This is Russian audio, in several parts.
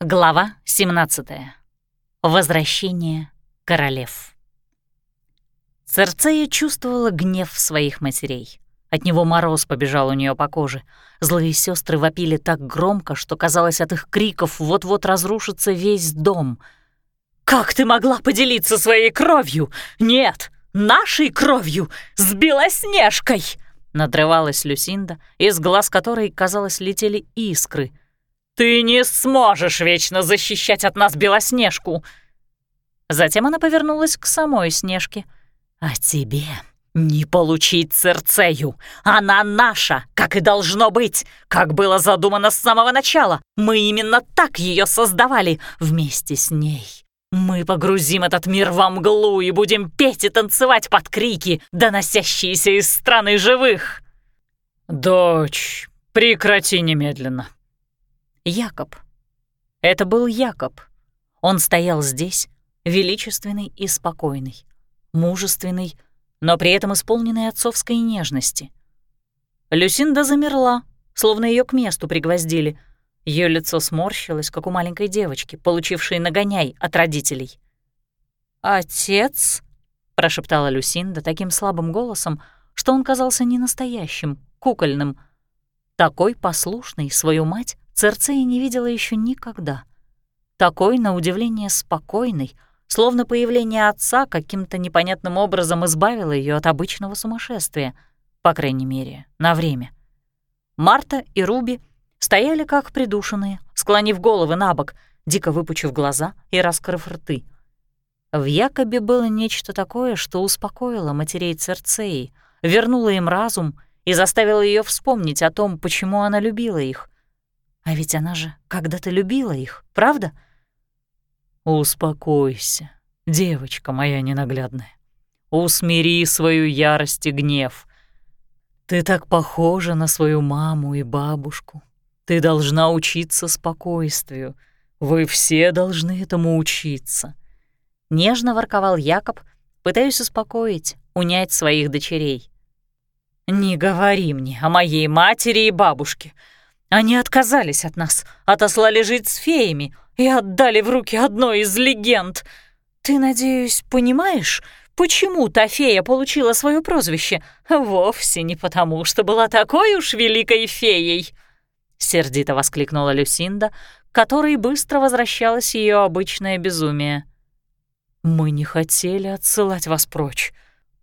Глава 17. Возвращение королев. Церцея чувствовала гнев своих матерей. От него мороз побежал у нее по коже. Злые сестры вопили так громко, что казалось, от их криков вот-вот разрушится весь дом. «Как ты могла поделиться своей кровью? Нет, нашей кровью, с Белоснежкой!» Надрывалась Люсинда, из глаз которой, казалось, летели искры — «Ты не сможешь вечно защищать от нас Белоснежку!» Затем она повернулась к самой Снежке. «А тебе не получить Церцею! Она наша, как и должно быть, как было задумано с самого начала! Мы именно так ее создавали вместе с ней!» Мы погрузим этот мир во мглу и будем петь и танцевать под крики, доносящиеся из страны живых. Дочь, прекрати немедленно. Якоб. Это был Якоб. Он стоял здесь, величественный и спокойный, мужественный, но при этом исполненный отцовской нежности. Люсинда замерла, словно ее к месту пригвоздили. Ее лицо сморщилось, как у маленькой девочки, получившей нагоняй от родителей. «Отец?» — прошептала Люсинда таким слабым голосом, что он казался не настоящим, кукольным. Такой послушный свою мать Церцея не видела еще никогда. Такой, на удивление, спокойный, словно появление отца каким-то непонятным образом избавило ее от обычного сумасшествия, по крайней мере, на время. Марта и Руби стояли как придушенные, склонив головы на бок, дико выпучив глаза и раскрыв рты. В Якобе было нечто такое, что успокоило матерей Церцеи, вернуло им разум и заставило ее вспомнить о том, почему она любила их — а ведь она же когда-то любила их, правда? Успокойся, девочка моя ненаглядная. Усмири свою ярость и гнев. Ты так похожа на свою маму и бабушку. Ты должна учиться спокойствию. Вы все должны этому учиться. Нежно ворковал Якоб, пытаясь успокоить, унять своих дочерей. «Не говори мне о моей матери и бабушке. Они отказались от нас, отослали жить с феями и отдали в руки одной из легенд. Ты, надеюсь, понимаешь, почему та фея получила свое прозвище? Вовсе не потому, что была такой уж великой феей!» Сердито воскликнула Люсинда, которой быстро возвращалось ее обычное безумие. «Мы не хотели отсылать вас прочь.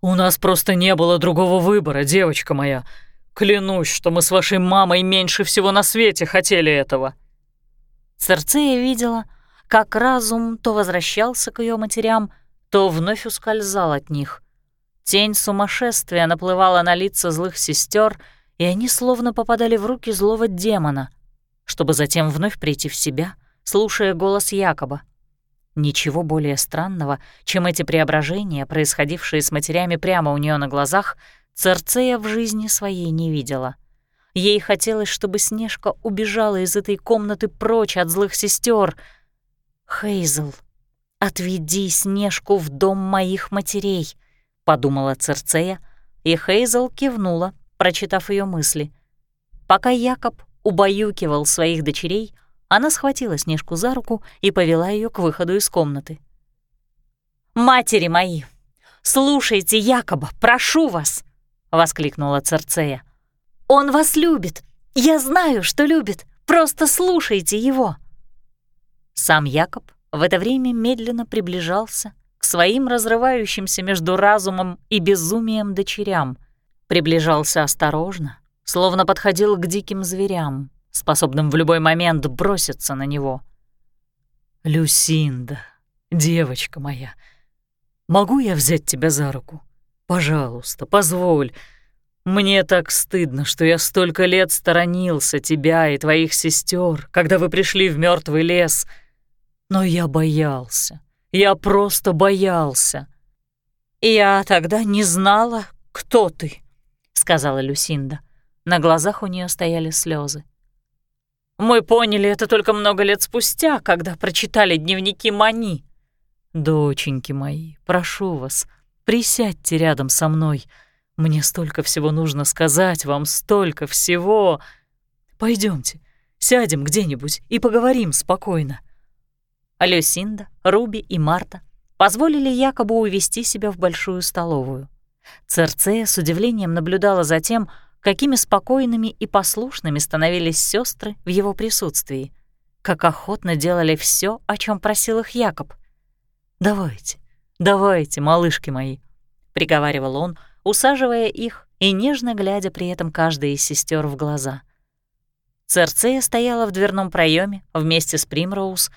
У нас просто не было другого выбора, девочка моя. Клянусь, что мы с вашей мамой меньше всего на свете хотели этого». Церцея видела, как разум то возвращался к ее матерям, то вновь ускользал от них. Тень сумасшествия наплывала на лица злых сестер, и они словно попадали в руки злого демона, чтобы затем вновь прийти в себя, слушая голос Якоба. Ничего более странного, чем эти преображения, происходившие с матерями прямо у нее на глазах, Церцея в жизни своей не видела. Ей хотелось, чтобы Снежка убежала из этой комнаты прочь от злых сестер. «Хейзл, отведи Снежку в дом моих матерей», — подумала Церцея, и Хейзл кивнула, прочитав ее мысли. Пока Якоб убаюкивал своих дочерей, она схватила Снежку за руку и повела ее к выходу из комнаты. «Матери мои, слушайте Якоба, прошу вас!» Воскликнула Церцея. «Он вас любит! Я знаю, что любит! Просто слушайте его!» Сам Якоб в это время медленно приближался к своим разрывающимся между разумом и безумием дочерям. Приближался осторожно, словно подходил к диким зверям, способным в любой момент броситься на него. «Люсинда, девочка моя, могу я взять тебя за руку?» Пожалуйста, позволь. Мне так стыдно, что я столько лет сторонился тебя и твоих сестер, когда вы пришли в мертвый лес. Но я боялся. Я просто боялся. Я тогда не знала, кто ты, сказала Люсинда. На глазах у нее стояли слезы. Мы поняли это только много лет спустя, когда прочитали дневники Мани. Доченьки мои, прошу вас, Присядьте рядом со мной. Мне столько всего нужно сказать вам, столько всего. Пойдемте, Сядем где-нибудь и поговорим спокойно». Люсинда, Руби и Марта позволили якобы увести себя в большую столовую. Церцея с удивлением наблюдала за тем, какими спокойными и послушными становились сестры в его присутствии, как охотно делали все, о чем просил их Якоб. «Давайте, давайте, малышки мои», — приговаривал он, усаживая их и нежно глядя при этом каждой из сестер в глаза. Церцея стояла в дверном проеме вместе с Примроуз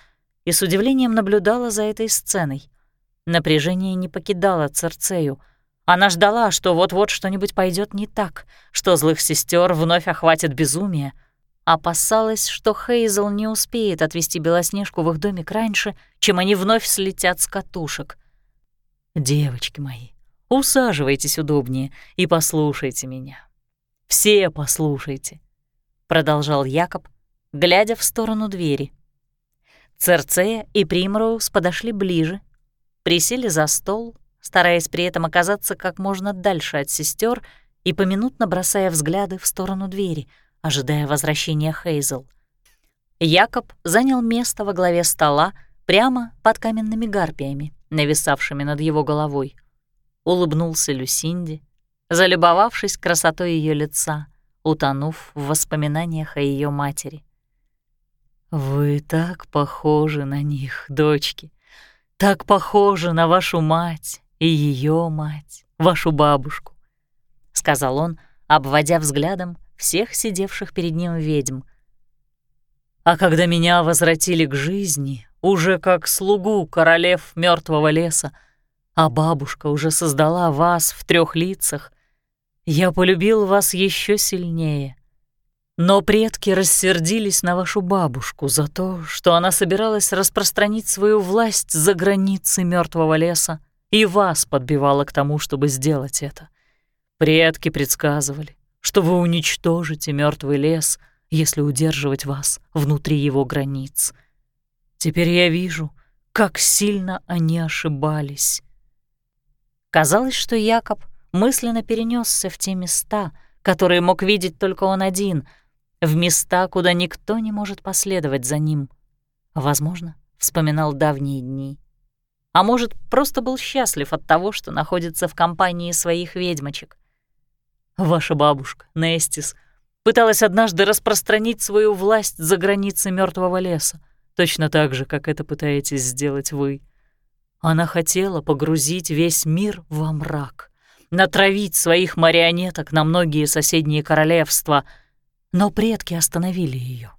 и с удивлением наблюдала за этой сценой. Напряжение не покидало Церцею — она ждала, что вот-вот что-нибудь пойдет не так, что злых сестер вновь охватит безумие. Опасалась, что Хейзел не успеет отвезти Белоснежку в их домик раньше, чем они вновь слетят с катушек. «Девочки мои, усаживайтесь удобнее и послушайте меня. Все послушайте», — продолжал Якоб, глядя в сторону двери. Церцея и Примроуз подошли ближе, присели за стол стараясь при этом оказаться как можно дальше от сестер и поминутно бросая взгляды в сторону двери, ожидая возвращения Хейзел. Якоб занял место во главе стола прямо под каменными гарпиями, нависавшими над его головой. Улыбнулся Люсинди, залюбовавшись красотой ее лица, утонув в воспоминаниях о ее матери. «Вы так похожи на них, дочки, так похожи на вашу мать, и ее мать, вашу бабушку», — сказал он, обводя взглядом всех сидевших перед ним ведьм. «А когда меня возвратили к жизни, уже как слугу королев мертвого леса, а бабушка уже создала вас в трех лицах, я полюбил вас еще сильнее. Но предки рассердились на вашу бабушку за то, что она собиралась распространить свою власть за границы мертвого леса и вас подбивала к тому, чтобы сделать это. Предки предсказывали, что вы уничтожите мертвый лес, если удерживать вас внутри его границ. Теперь я вижу, как сильно они ошибались. Казалось, что Якоб мысленно перенесся в те места, которые мог видеть только он один, в места, куда никто не может последовать за ним. Возможно, вспоминал давние дни а может, просто был счастлив от того, что находится в компании своих ведьмочек. Ваша бабушка, Нестис, пыталась однажды распространить свою власть за границы мертвого леса, точно так же, как это пытаетесь сделать вы. Она хотела погрузить весь мир во мрак, натравить своих марионеток на многие соседние королевства, но предки остановили ее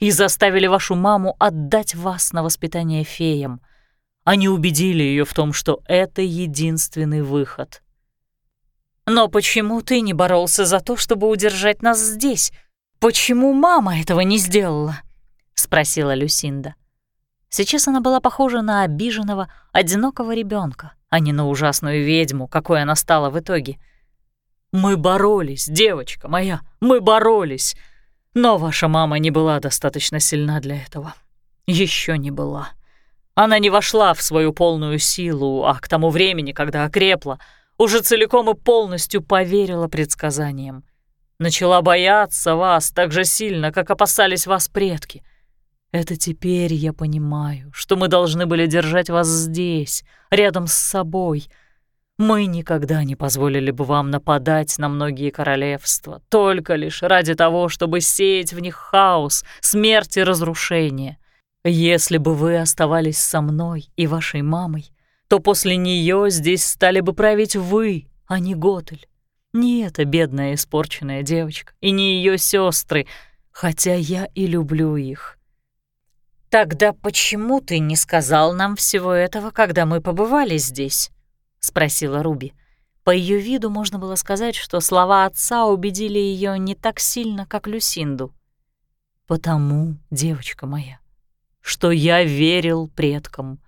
и заставили вашу маму отдать вас на воспитание феям — они убедили ее в том, что это единственный выход. «Но почему ты не боролся за то, чтобы удержать нас здесь? Почему мама этого не сделала?» — спросила Люсинда. Сейчас она была похожа на обиженного, одинокого ребенка, а не на ужасную ведьму, какой она стала в итоге. «Мы боролись, девочка моя, мы боролись, но ваша мама не была достаточно сильна для этого. Еще не была». Она не вошла в свою полную силу, а к тому времени, когда окрепла, уже целиком и полностью поверила предсказаниям. Начала бояться вас так же сильно, как опасались вас предки. Это теперь я понимаю, что мы должны были держать вас здесь, рядом с собой. Мы никогда не позволили бы вам нападать на многие королевства, только лишь ради того, чтобы сеять в них хаос, смерть и разрушение. Если бы вы оставались со мной и вашей мамой, то после нее здесь стали бы править вы, а не Готель. Не эта бедная испорченная девочка и не ее сестры, хотя я и люблю их. «Тогда почему ты не сказал нам всего этого, когда мы побывали здесь?» — спросила Руби. По ее виду можно было сказать, что слова отца убедили ее не так сильно, как Люсинду. «Потому, девочка моя, что я верил предкам.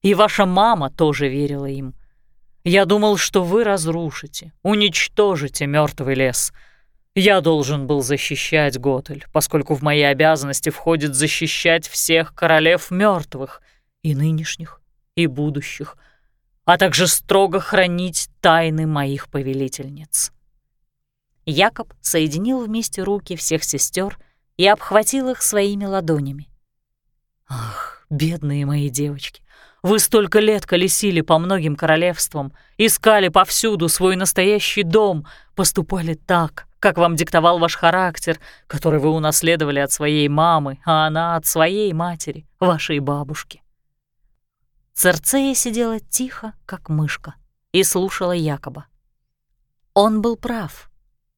И ваша мама тоже верила им. Я думал, что вы разрушите, уничтожите мертвый лес. Я должен был защищать Готель, поскольку в мои обязанности входит защищать всех королев мертвых, и нынешних, и будущих, а также строго хранить тайны моих повелительниц. Якоб соединил вместе руки всех сестер и обхватил их своими ладонями. «Ах, бедные мои девочки, вы столько лет колесили по многим королевствам, искали повсюду свой настоящий дом, поступали так, как вам диктовал ваш характер, который вы унаследовали от своей мамы, а она от своей матери, вашей бабушки. Церцея сидела тихо, как мышка, и слушала Якоба. Он был прав.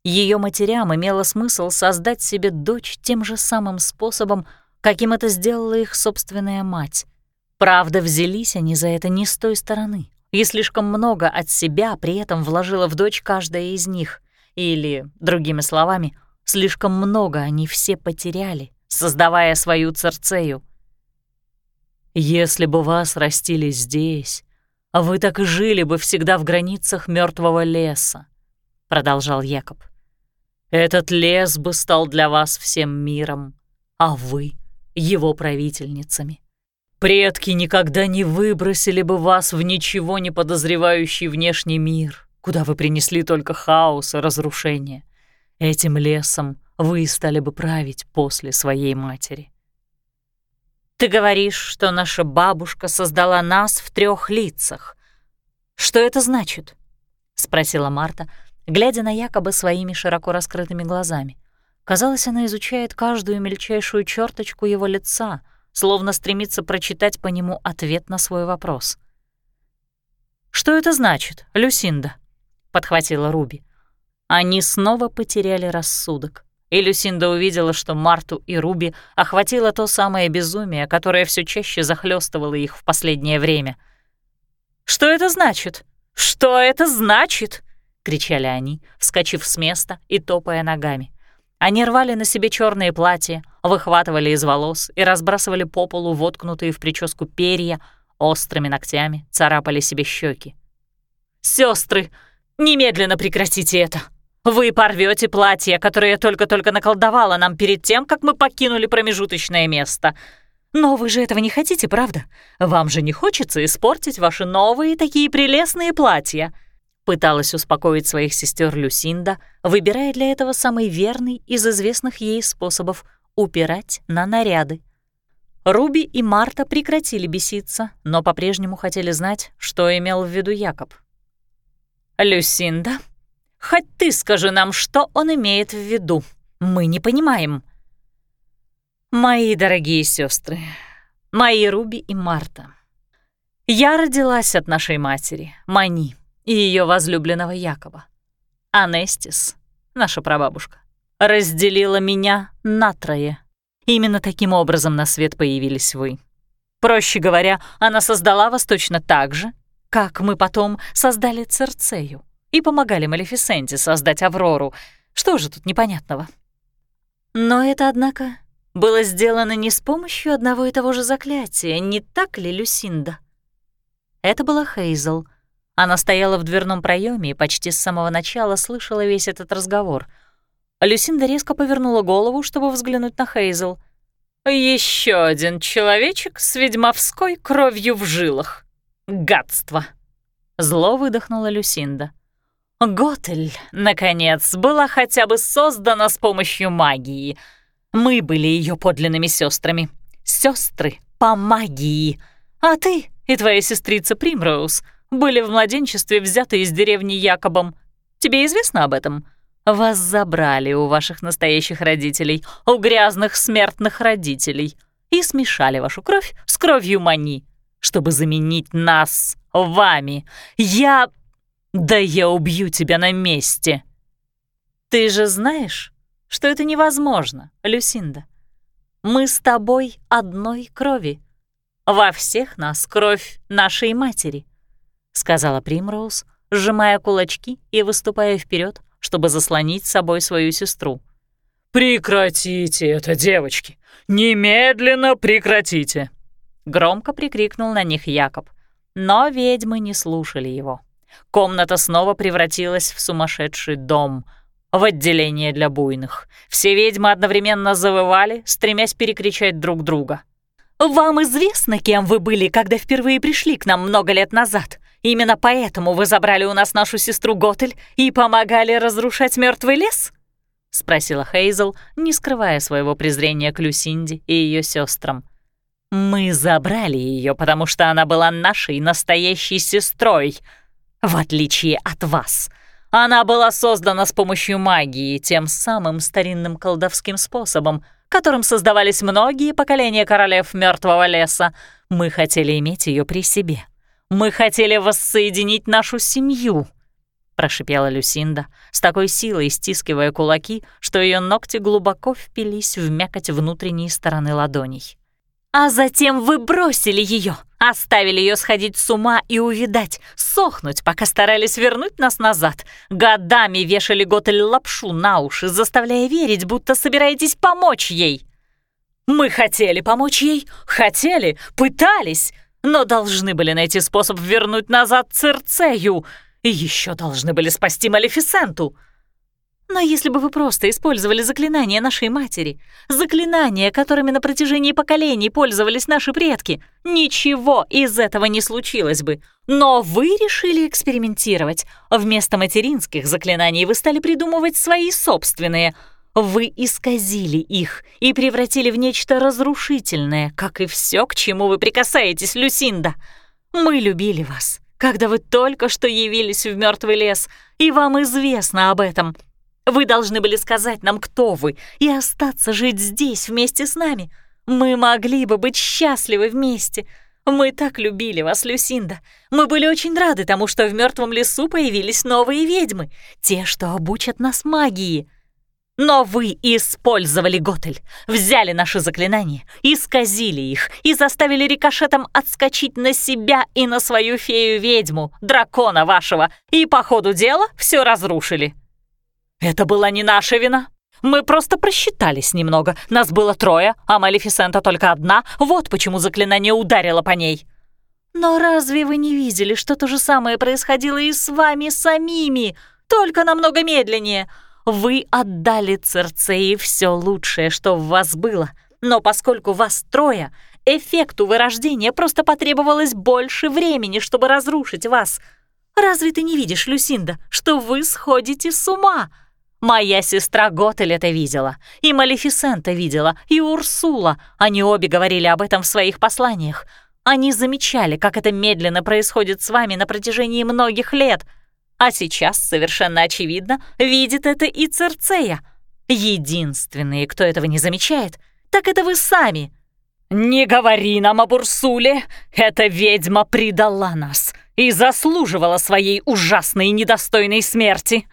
Ее матерям имело смысл создать себе дочь тем же самым способом, каким это сделала их собственная мать. Правда, взялись они за это не с той стороны, и слишком много от себя при этом вложила в дочь каждая из них. Или, другими словами, слишком много они все потеряли, создавая свою Церцею — если бы вас растили здесь, вы так и жили бы всегда в границах мертвого леса, продолжал Якоб. Этот лес бы стал для вас всем миром, а вы — его правительницами. Предки никогда не выбросили бы вас в ничего не подозревающий внешний мир, куда вы принесли только хаос и разрушение. Этим лесом вы стали бы править после своей матери. Ты говоришь, что наша бабушка создала нас в трех лицах. Что это значит? спросила Марта, глядя на якобы своими широко раскрытыми глазами. Казалось, она изучает каждую мельчайшую черточку его лица, словно стремится прочитать по нему ответ на свой вопрос. «Что это значит, Люсинда?» — подхватила Руби. Они снова потеряли рассудок и Люсинда увидела, что Марту и Руби охватило то самое безумие, которое все чаще захлестывало их в последнее время. «Что это значит? Что это значит?» — кричали они, вскочив с места и топая ногами. Они рвали на себе черные платья, выхватывали из волос и разбрасывали по полу воткнутые в прическу перья, острыми ногтями царапали себе щеки. Сестры, немедленно прекратите это!» Вы порвете платье, которое я только-только наколдовала нам перед тем, как мы покинули промежуточное место. Но вы же этого не хотите, правда? Вам же не хочется испортить ваши новые такие прелестные платья?» Пыталась успокоить своих сестер Люсинда, выбирая для этого самый верный из известных ей способов — упирать на наряды. Руби и Марта прекратили беситься, но по-прежнему хотели знать, что имел в виду Якоб. «Люсинда», Хоть ты скажи нам, что он имеет в виду. Мы не понимаем». «Мои дорогие сестры, мои Руби и Марта, я родилась от нашей матери, Мани, и ее возлюбленного Якоба. Анестис, наша прабабушка, разделила меня на трое. Именно таким образом на свет появились вы. Проще говоря, она создала вас точно так же, как мы потом создали Церцею и помогали Малефисенте создать Аврору. Что же тут непонятного? Но это, однако, было сделано не с помощью одного и того же заклятия, не так ли, Люсинда? Это была Хейзел. Она стояла в дверном проеме и почти с самого начала слышала весь этот разговор. Люсинда резко повернула голову, чтобы взглянуть на Хейзел. Еще один человечек с ведьмовской кровью в жилах. Гадство!» Зло выдохнула Люсинда. Готель, наконец, была хотя бы создана с помощью магии. Мы были ее подлинными сестрами. Сестры по магии. А ты и твоя сестрица Примроуз были в младенчестве взяты из деревни Якобом. Тебе известно об этом? Вас забрали у ваших настоящих родителей, у грязных смертных родителей, и смешали вашу кровь с кровью Мани, чтобы заменить нас вами. Я «Да я убью тебя на месте!» «Ты же знаешь, что это невозможно, Люсинда. Мы с тобой одной крови. Во всех нас кровь нашей матери», — сказала Примроуз, сжимая кулачки и выступая вперед, чтобы заслонить с собой свою сестру. «Прекратите это, девочки! Немедленно прекратите!» Громко прикрикнул на них Якоб, но ведьмы не слушали его. Комната снова превратилась в сумасшедший дом, в отделение для буйных. Все ведьмы одновременно завывали, стремясь перекричать друг друга. «Вам известно, кем вы были, когда впервые пришли к нам много лет назад? Именно поэтому вы забрали у нас нашу сестру Готель и помогали разрушать мертвый лес?» — спросила Хейзел, не скрывая своего презрения к Люсинде и ее сестрам. Мы забрали ее, потому что она была нашей настоящей сестрой, в отличие от вас. Она была создана с помощью магии, тем самым старинным колдовским способом, которым создавались многие поколения королев мертвого леса. Мы хотели иметь ее при себе. Мы хотели воссоединить нашу семью, прошипела Люсинда, с такой силой стискивая кулаки, что ее ногти глубоко впились в мякоть внутренней стороны ладоней. А затем вы бросили ее, оставили ее сходить с ума и увидать, сохнуть, пока старались вернуть нас назад. Годами вешали Готель лапшу на уши, заставляя верить, будто собираетесь помочь ей. Мы хотели помочь ей, хотели, пытались, но должны были найти способ вернуть назад Церцею и еще должны были спасти Малефисенту. Но если бы вы просто использовали заклинания нашей матери, заклинания, которыми на протяжении поколений пользовались наши предки, ничего из этого не случилось бы. Но вы решили экспериментировать. Вместо материнских заклинаний вы стали придумывать свои собственные. Вы исказили их и превратили в нечто разрушительное, как и все, к чему вы прикасаетесь, Люсинда. Мы любили вас, когда вы только что явились в мертвый лес, и вам известно об этом — вы должны были сказать нам, кто вы, и остаться жить здесь вместе с нами. Мы могли бы быть счастливы вместе. Мы так любили вас, Люсинда. Мы были очень рады тому, что в мертвом лесу появились новые ведьмы, те, что обучат нас магии. Но вы использовали Готель, взяли наши заклинания, исказили их и заставили рикошетом отскочить на себя и на свою фею-ведьму, дракона вашего, и по ходу дела все разрушили. «Это была не наша вина. Мы просто просчитались немного. Нас было трое, а Малефисента только одна. Вот почему заклинание ударило по ней». «Но разве вы не видели, что то же самое происходило и с вами самими, только намного медленнее? Вы отдали Церцеи все лучшее, что в вас было, но поскольку вас трое, эффекту вырождения просто потребовалось больше времени, чтобы разрушить вас. Разве ты не видишь, Люсинда, что вы сходите с ума?» Моя сестра Готель это видела, и Малефисента видела, и Урсула. Они обе говорили об этом в своих посланиях. Они замечали, как это медленно происходит с вами на протяжении многих лет. А сейчас, совершенно очевидно, видит это и Церцея. Единственные, кто этого не замечает, так это вы сами. «Не говори нам об Урсуле! Эта ведьма предала нас и заслуживала своей ужасной и недостойной смерти!»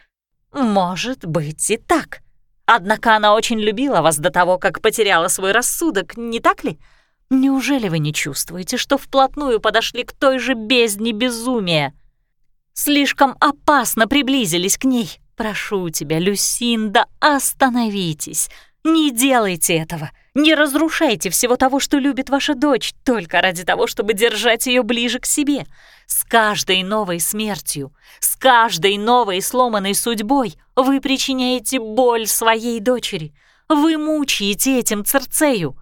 «Может быть и так. Однако она очень любила вас до того, как потеряла свой рассудок, не так ли? Неужели вы не чувствуете, что вплотную подошли к той же бездне безумия? Слишком опасно приблизились к ней. Прошу тебя, Люсинда, остановитесь. Не делайте этого. Не разрушайте всего того, что любит ваша дочь, только ради того, чтобы держать ее ближе к себе. С каждой новой смертью, с каждой новой сломанной судьбой вы причиняете боль своей дочери. Вы мучаете этим Церцею.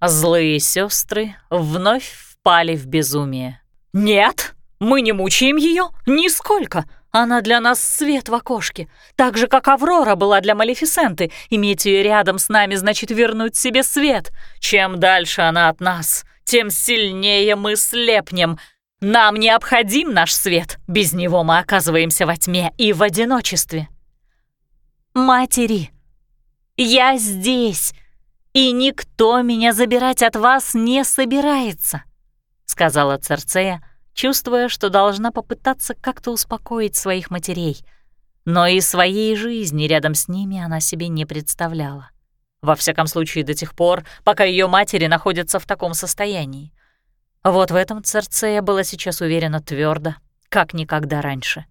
Злые сестры вновь впали в безумие. «Нет, мы не мучаем ее нисколько!» Она для нас свет в окошке, так же, как Аврора была для Малефисенты. Иметь ее рядом с нами значит вернуть себе свет. Чем дальше она от нас, тем сильнее мы слепнем. Нам необходим наш свет, без него мы оказываемся во тьме и в одиночестве. Матери, я здесь, и никто меня забирать от вас не собирается, сказала Церцея, чувствуя, что должна попытаться как-то успокоить своих матерей. Но и своей жизни рядом с ними она себе не представляла. Во всяком случае, до тех пор, пока ее матери находятся в таком состоянии. Вот в этом Церцея была сейчас уверена твердо, как никогда раньше.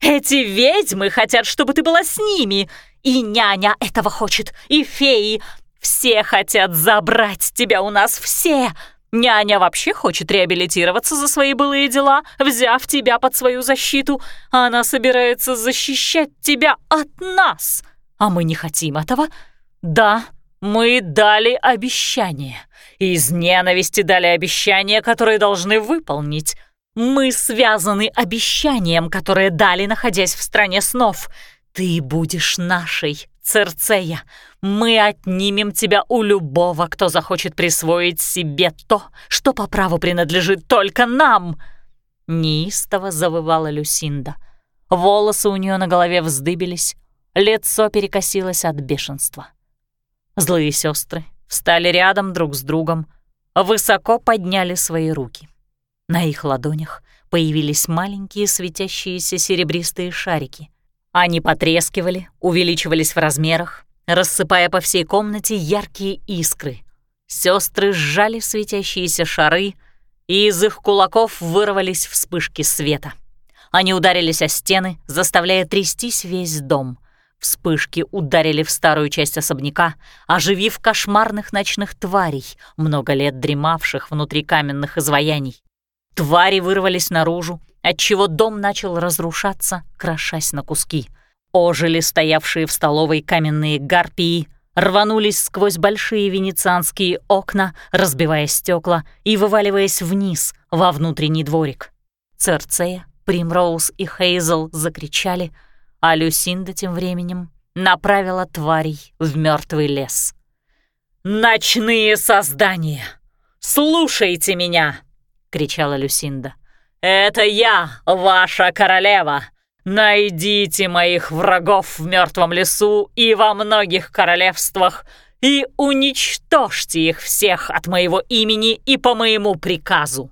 «Эти ведьмы хотят, чтобы ты была с ними, и няня этого хочет, и феи. Все хотят забрать тебя у нас, все!» Няня вообще хочет реабилитироваться за свои былые дела, взяв тебя под свою защиту. Она собирается защищать тебя от нас. А мы не хотим этого. Да, мы дали обещание. Из ненависти дали обещание, которое должны выполнить. Мы связаны обещанием, которое дали, находясь в стране снов. «Ты будешь нашей, Церцея. Мы отнимем тебя у любого, кто захочет присвоить себе то, что по праву принадлежит только нам!» Неистово завывала Люсинда. Волосы у нее на голове вздыбились, лицо перекосилось от бешенства. Злые сестры встали рядом друг с другом, высоко подняли свои руки. На их ладонях появились маленькие светящиеся серебристые шарики. Они потрескивали, увеличивались в размерах, рассыпая по всей комнате яркие искры. Сестры сжали светящиеся шары, и из их кулаков вырвались вспышки света. Они ударились о стены, заставляя трястись весь дом. Вспышки ударили в старую часть особняка, оживив кошмарных ночных тварей, много лет дремавших внутри каменных изваяний. Твари вырвались наружу, отчего дом начал разрушаться, крошась на куски. Ожили стоявшие в столовой каменные гарпии, рванулись сквозь большие венецианские окна, разбивая стекла и вываливаясь вниз, во внутренний дворик. Церцея, Примроуз и Хейзел закричали, а Люсинда тем временем направила тварей в мертвый лес. «Ночные создания! Слушайте меня!» — кричала Люсинда. «Это я, ваша королева! Найдите моих врагов в мертвом лесу и во многих королевствах и уничтожьте их всех от моего имени и по моему приказу!»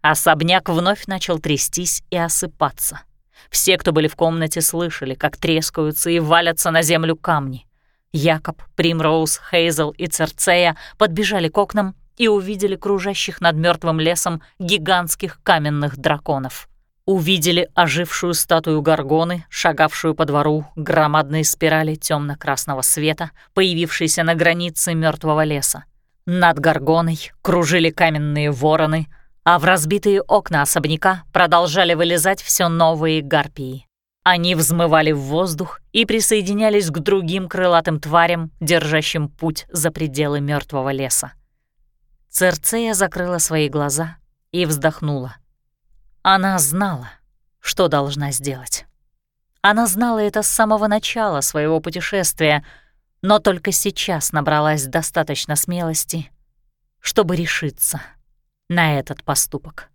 Особняк вновь начал трястись и осыпаться. Все, кто были в комнате, слышали, как трескаются и валятся на землю камни. Якоб, Примроуз, Хейзел и Церцея подбежали к окнам и увидели кружащих над мертвым лесом гигантских каменных драконов. Увидели ожившую статую Гаргоны, шагавшую по двору громадной спирали темно красного света, появившейся на границе мертвого леса. Над Гаргоной кружили каменные вороны, а в разбитые окна особняка продолжали вылезать все новые гарпии. Они взмывали в воздух и присоединялись к другим крылатым тварям, держащим путь за пределы мертвого леса. Церцея закрыла свои глаза и вздохнула. Она знала, что должна сделать. Она знала это с самого начала своего путешествия, но только сейчас набралась достаточно смелости, чтобы решиться на этот поступок.